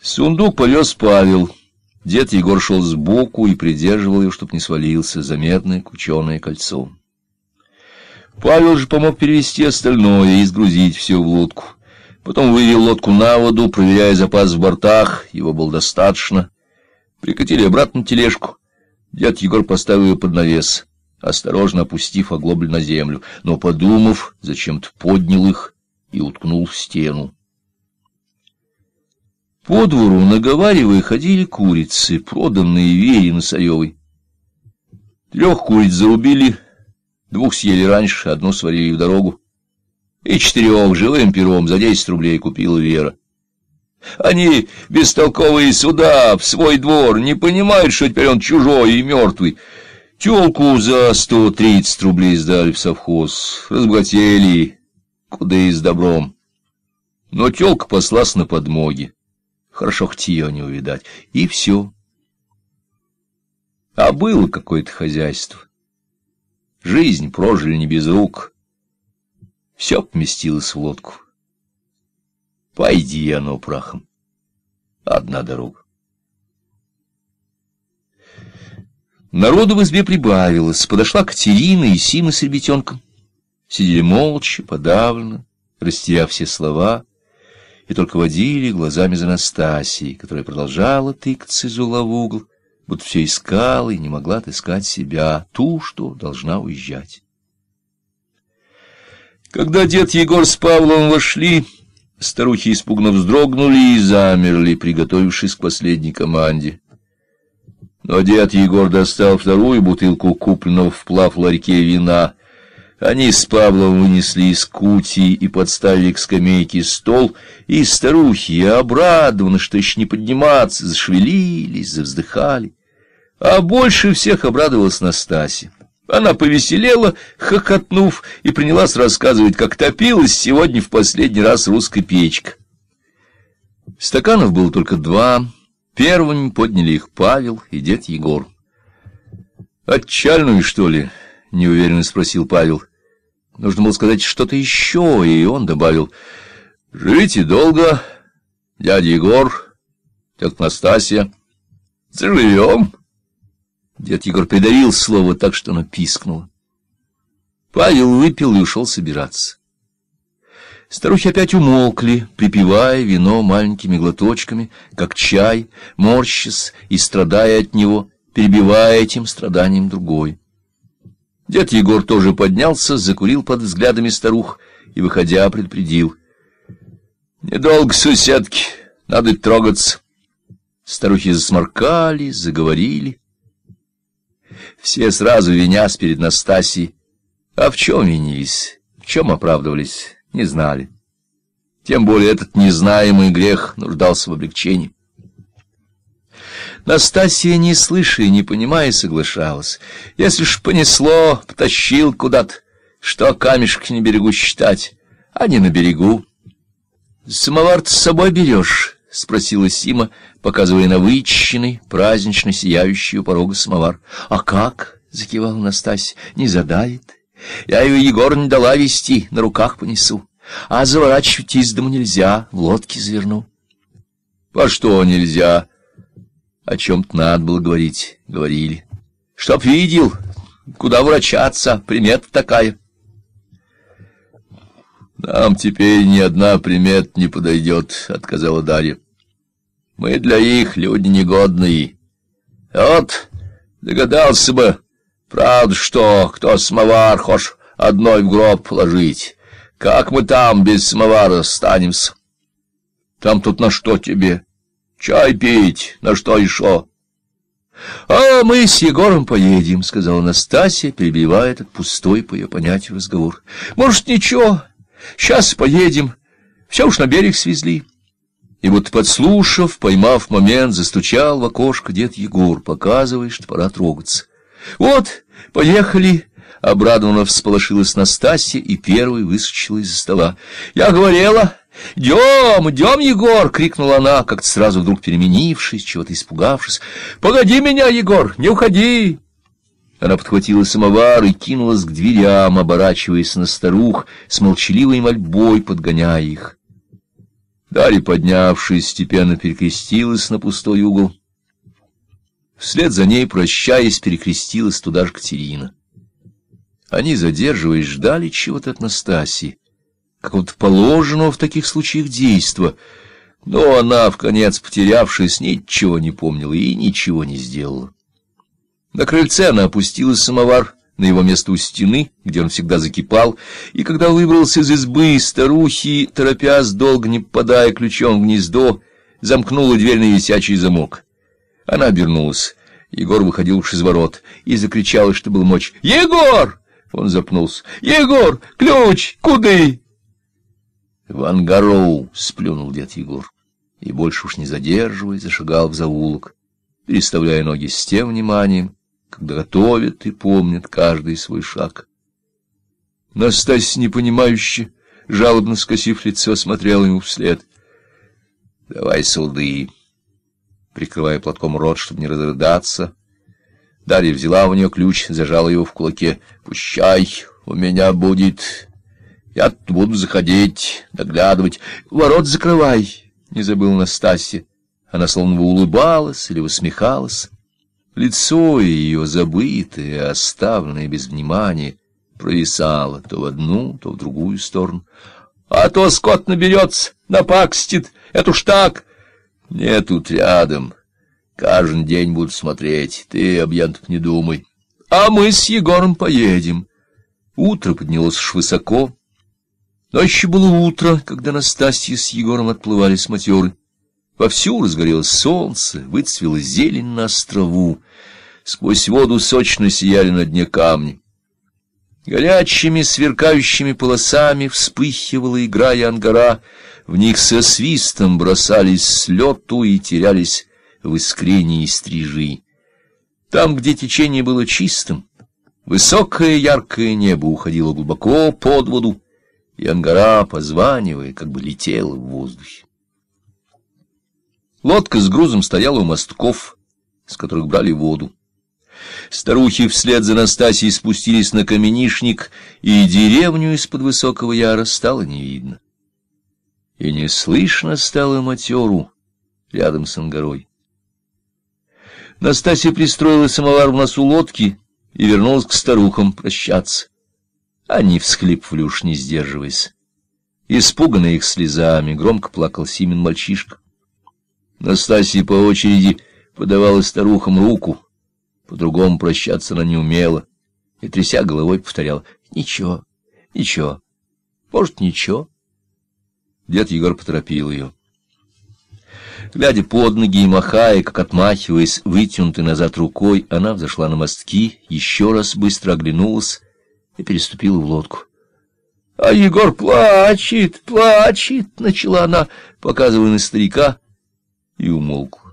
Сундук повез Павел. Дед Егор шел сбоку и придерживал его, чтоб не свалился, заметное кученое кольцо. Павел же помог перевести остальное и сгрузить все в лодку. Потом вывел лодку на воду, проверяя запас в бортах, его было достаточно. Прикатили обратно тележку. Дед Егор поставил ее под навес, осторожно опустив оглобль на землю, но, подумав, зачем-то поднял их и уткнул в стену. По двору, наговаривая, ходили курицы, проданные Вере Носаревой. Трех куриц зарубили, двух съели раньше, одну сварили в дорогу. И четырех живым пером за десять рублей купила Вера. Они, бестолковые суда, в свой двор, не понимают, что теперь он чужой и мертвый. Тёлку за сто тридцать рублей сдали в совхоз, разбогатели, куда и с добром. Но тёлка послась на подмоги. Хорошо хоть ее не увидать. И все. А было какое-то хозяйство. Жизнь прожили не без рук. Все поместилось в лодку. Пойди оно прахом. Одна дорога. Народу в избе прибавилось. Подошла Катерина и Сима с ребятенком. Сидели молча, подавленно, растеряв все слова — и только водили глазами за Настасией, которая продолжала тыкаться из угла в угол, будто все искала и не могла отыскать себя, ту, что должна уезжать. Когда дед Егор с Павлом вошли, старухи испуганно вздрогнули и замерли, приготовившись к последней команде. Но дед Егор достал вторую бутылку купленного в плав ларьке вина — они с Павлом вынесли из кути и подставили к скамейке стол, и старухи, обрадованно, что еще не подниматься, зашевелились, завздыхали. А больше всех обрадовалась Настасья. Она повеселела, хохотнув, и принялась рассказывать, как топилась сегодня в последний раз русская печка. Стаканов было только два. Первыми подняли их Павел и дед Егор. «Отчальную, что ли?» — неуверенно спросил Павел. Нужно было сказать что-то еще, и он добавил. «Живите долго, дядя Егор, тетя Настасья. Заживем». Дед Егор придавил слово так, что оно пискнуло. Павел выпил и ушел собираться. Старухи опять умолкли, припивая вино маленькими глоточками, как чай, морщась и страдая от него, перебивая этим страданием другой. Дед Егор тоже поднялся, закурил под взглядами старух и, выходя, предупредил. — Недолго, соседки, надо трогаться. Старухи засморкали, заговорили. Все сразу винясь перед Настасией. А в чем винились, в чем оправдывались, не знали. Тем более этот незнаемый грех нуждался в облегчении. Настасья, не слыша и не понимая, соглашалась. Если ж понесло, потащил куда-то, что камешки на берегу считать, а не на берегу. — Самовар с собой берешь? — спросила Сима, показывая на вычищенный, празднично сияющий у порога самовар. — А как? — закивала Настасья. — Не задавит. Я ее Егор не дала вести, на руках понесу. А заворачивать из дому нельзя, в лодке заверну. — По что нельзя? — о чем-то надо было говорить. Говорили. Чтоб видел, куда врачаться, примета такая. Нам теперь ни одна примет не подойдет, — отказала Дарья. Мы для их люди негодные. Вот, догадался бы, правда, что кто самовар хочешь одной в гроб положить. Как мы там без самовара останемся? Там тут на что тебе? Чай пить, на что еще? — А мы с Егором поедем, — сказала Настасья, перебивая этот пустой, по ее понятию, разговор. — Может, ничего, сейчас поедем, все уж на берег свезли. И вот, подслушав, поймав момент, застучал в окошко дед Егор, показывая, что пора трогаться. — Вот, поехали, — обрадованно всполошилась Настасья и первой выскочила из-за стола. — Я говорила... «Идем, идем, Егор!» — крикнула она, как-то сразу вдруг переменившись, чего-то испугавшись. «Погоди меня, Егор, не уходи!» Она подхватила самовар и кинулась к дверям, оборачиваясь на старух, с молчаливой мольбой подгоняя их. Дарья, поднявшись, степенно перекрестилась на пустой угол. Вслед за ней, прощаясь, перекрестилась туда же Катерина. Они, задерживаясь, ждали чего-то от Настасии, какого-то положенного в таких случаях действа, но она, в конец потерявшись, ничего не помнила и ничего не сделала. На крыльце она опустила самовар на его место у стены, где он всегда закипал, и когда выбрался из избы, старухи, торопясь, долго не попадая ключом в гнездо, замкнула дверь на висячий замок. Она обернулась. Егор выходил уж из ворот и закричал, что был мочь. «Егор!» Он запнулся. «Егор! Ключ! Куды?» «В ангароу!» — сплюнул дед Егор. И больше уж не задерживаясь, зашагал в заулок, переставляя ноги с тем вниманием, когда готовят и помнят каждый свой шаг. Настасья, непонимающе, жалобно скосив лицо, смотрела ему вслед. — Давай суды, прикрывая платком рот, чтобы не разрыдаться. Дарья взяла у нее ключ, зажала его в кулаке. — Пущай, у меня будет... Я буду заходить, доглядывать. Ворот закрывай, — не забыл Настасья. Она словно улыбалась или усмехалась. Лицо ее, забытое, оставленное без внимания, провисало то в одну, то в другую сторону. — А то скот наберется, напакстит, это уж так. — Нет, тут рядом. Каждый день буду смотреть, ты об не думай. А мы с Егором поедем. Утро поднялось уж высоко. Но было утро, когда Настасья с Егором отплывали с матеры. Вовсю разгорелось солнце, выцвела зелень на острову. Сквозь воду сочно сияли на дне камни. Горячими сверкающими полосами вспыхивала, играя ангара. В них со свистом бросались с лету и терялись в искренней стрижи. Там, где течение было чистым, высокое яркое небо уходило глубоко под воду, и ангара, позванивая, как бы летела в воздухе. Лодка с грузом стояла у мостков, с которых брали воду. Старухи вслед за Настасьей спустились на каменишник, и деревню из-под высокого яра стало не видно. И не слышно стало матеру рядом с ангарой. Настасья пристроила самовар в носу лодки и вернулась к старухам прощаться. Они всхлипывали уж не сдерживаясь. Испуганный их слезами, громко плакал Симин мальчишка. Настасья по очереди подавала старухам руку, по-другому прощаться она не умела, и, тряся головой, повторяла «Ничего, ничего, может, ничего». Дед Егор поторопил ее. Глядя под ноги и махая, как отмахиваясь, вытянутой назад рукой, она взошла на мостки, еще раз быстро оглянулась и переступила в лодку. — А Егор плачет, плачет, — начала она, показывая на старика, и умолкла.